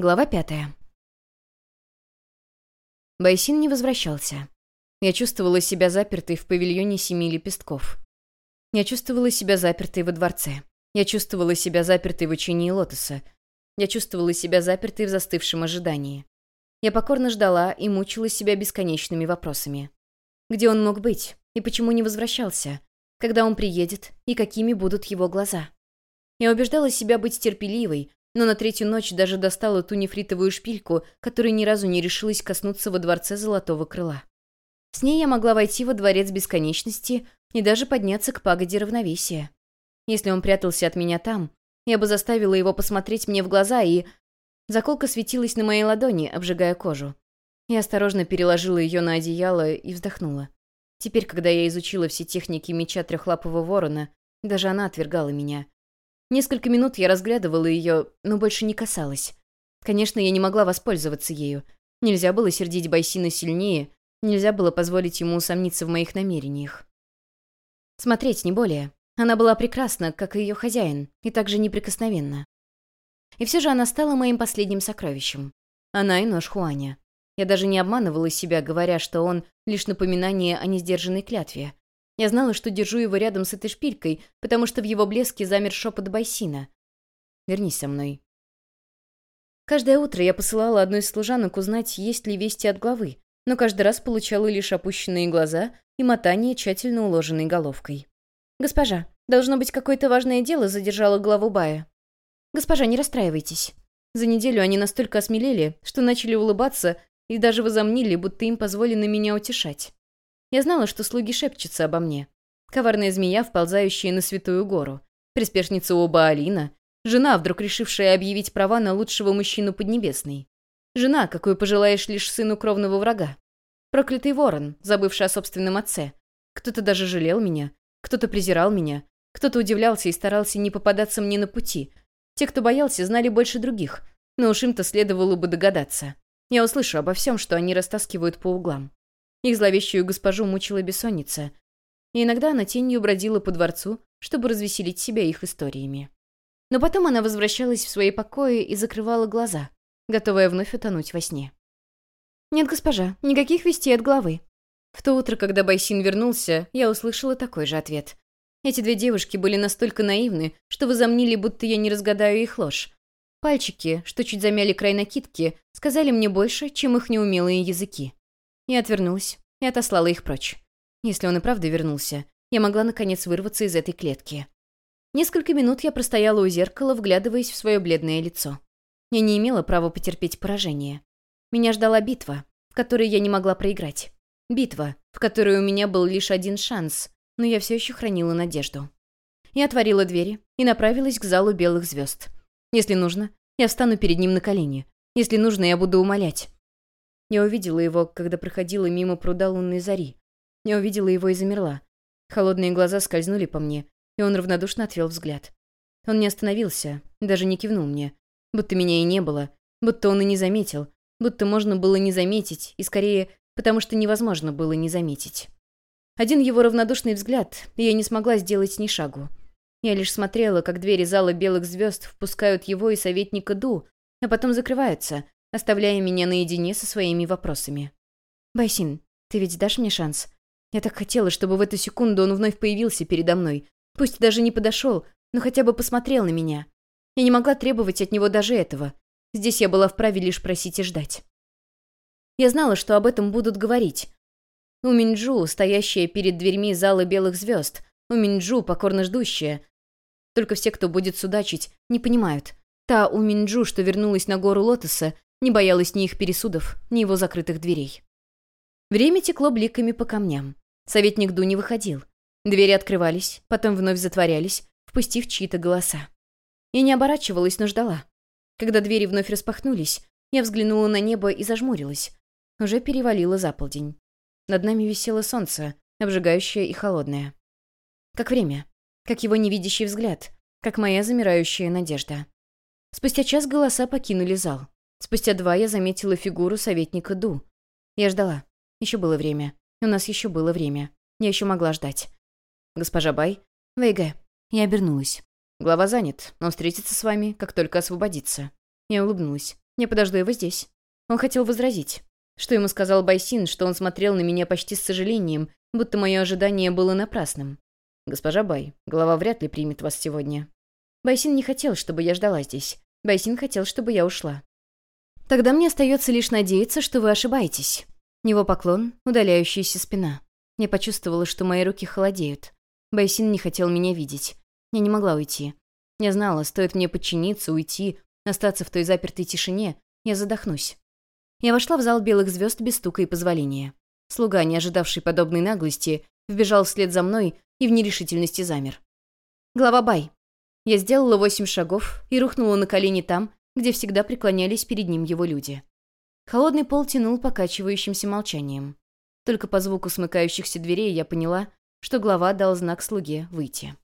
Глава пятая. Байсин не возвращался. Я чувствовала себя запертой в павильоне семи лепестков. Я чувствовала себя запертой во дворце. Я чувствовала себя запертой в учении лотоса. Я чувствовала себя запертой в застывшем ожидании. Я покорно ждала и мучила себя бесконечными вопросами. Где он мог быть? И почему не возвращался? Когда он приедет? И какими будут его глаза? Я убеждала себя быть терпеливой, но на третью ночь даже достала ту нефритовую шпильку, которой ни разу не решилась коснуться во дворце Золотого Крыла. С ней я могла войти во Дворец Бесконечности и даже подняться к пагоде равновесия. Если он прятался от меня там, я бы заставила его посмотреть мне в глаза и... Заколка светилась на моей ладони, обжигая кожу. Я осторожно переложила ее на одеяло и вздохнула. Теперь, когда я изучила все техники меча трехлапого ворона, даже она отвергала меня. Несколько минут я разглядывала ее, но больше не касалась. Конечно, я не могла воспользоваться ею. Нельзя было сердить Байсина сильнее, нельзя было позволить ему усомниться в моих намерениях. Смотреть, не более. Она была прекрасна, как и ее хозяин, и также неприкосновенна. И все же она стала моим последним сокровищем. Она и нож Хуаня. Я даже не обманывала себя, говоря, что он — лишь напоминание о несдержанной клятве. Я знала, что держу его рядом с этой шпилькой, потому что в его блеске замер шепот Байсина. «Вернись со мной». Каждое утро я посылала одной из служанок узнать, есть ли вести от главы, но каждый раз получала лишь опущенные глаза и мотание тщательно уложенной головкой. «Госпожа, должно быть, какое-то важное дело задержало главу Бая». «Госпожа, не расстраивайтесь». За неделю они настолько осмелели, что начали улыбаться и даже возомнили, будто им позволено меня утешать. Я знала, что слуги шепчутся обо мне. Коварная змея, вползающая на Святую Гору. Приспешница Оба Алина. Жена, вдруг решившая объявить права на лучшего мужчину Поднебесной. Жена, какую пожелаешь лишь сыну кровного врага. Проклятый ворон, забывший о собственном отце. Кто-то даже жалел меня, кто-то презирал меня, кто-то удивлялся и старался не попадаться мне на пути. Те, кто боялся, знали больше других, но уж им-то следовало бы догадаться. Я услышу обо всем, что они растаскивают по углам. Их зловещую госпожу мучила бессонница. И иногда она тенью бродила по дворцу, чтобы развеселить себя их историями. Но потом она возвращалась в свои покои и закрывала глаза, готовая вновь утонуть во сне. «Нет, госпожа, никаких вестей от главы». В то утро, когда Байсин вернулся, я услышала такой же ответ. Эти две девушки были настолько наивны, что возомнили, будто я не разгадаю их ложь. Пальчики, что чуть замяли край накидки, сказали мне больше, чем их неумелые языки. Я отвернулась и отослала их прочь. Если он и правда вернулся, я могла наконец вырваться из этой клетки. Несколько минут я простояла у зеркала, вглядываясь в свое бледное лицо. Я не имела права потерпеть поражение. Меня ждала битва, в которой я не могла проиграть. Битва, в которой у меня был лишь один шанс, но я все еще хранила надежду. Я отворила двери и направилась к залу белых звезд. Если нужно, я встану перед ним на колени. Если нужно, я буду умолять. Я увидела его, когда проходила мимо пруда лунной зари. Я увидела его и замерла. Холодные глаза скользнули по мне, и он равнодушно отвел взгляд. Он не остановился, даже не кивнул мне. Будто меня и не было, будто он и не заметил, будто можно было не заметить, и скорее, потому что невозможно было не заметить. Один его равнодушный взгляд, и я не смогла сделать ни шагу. Я лишь смотрела, как двери зала белых звезд впускают его и советника Ду, а потом закрываются, оставляя меня наедине со своими вопросами. «Байсин, ты ведь дашь мне шанс? Я так хотела, чтобы в эту секунду он вновь появился передо мной. Пусть даже не подошел, но хотя бы посмотрел на меня. Я не могла требовать от него даже этого. Здесь я была вправе лишь просить и ждать. Я знала, что об этом будут говорить. У Минджу, стоящая перед дверьми зала белых звезд. У Минджу, покорно ждущая. Только все, кто будет судачить, не понимают. Та у Минджу, что вернулась на гору Лотоса, не боялась ни их пересудов, ни его закрытых дверей. Время текло бликами по камням. Советник Ду не выходил. Двери открывались, потом вновь затворялись, впустив чьи-то голоса. Я не оборачивалась, но ждала. Когда двери вновь распахнулись, я взглянула на небо и зажмурилась. Уже перевалило за полдень. Над нами висело солнце, обжигающее и холодное. Как время, как его невидящий взгляд, как моя замирающая надежда. Спустя час голоса покинули зал. Спустя два я заметила фигуру советника Ду. Я ждала. Еще было время. У нас еще было время. Я еще могла ждать. «Госпожа Бай?» «Вейге». Я обернулась. «Глава занят. Он встретится с вами, как только освободится». Я улыбнулась. Я подожду его здесь». Он хотел возразить. Что ему сказал Байсин, что он смотрел на меня почти с сожалением, будто мое ожидание было напрасным. «Госпожа Бай, голова вряд ли примет вас сегодня». Байсин не хотел, чтобы я ждала здесь. Байсин хотел, чтобы я ушла. «Тогда мне остается лишь надеяться, что вы ошибаетесь». Него поклон, удаляющаяся спина. Я почувствовала, что мои руки холодеют. Байсин не хотел меня видеть. Я не могла уйти. Я знала, стоит мне подчиниться, уйти, остаться в той запертой тишине, я задохнусь. Я вошла в зал белых звезд без стука и позволения. Слуга, не ожидавший подобной наглости, вбежал вслед за мной и в нерешительности замер. Глава Бай. Я сделала восемь шагов и рухнула на колени там, где всегда преклонялись перед ним его люди. Холодный пол тянул покачивающимся молчанием. Только по звуку смыкающихся дверей я поняла, что глава дал знак слуге выйти.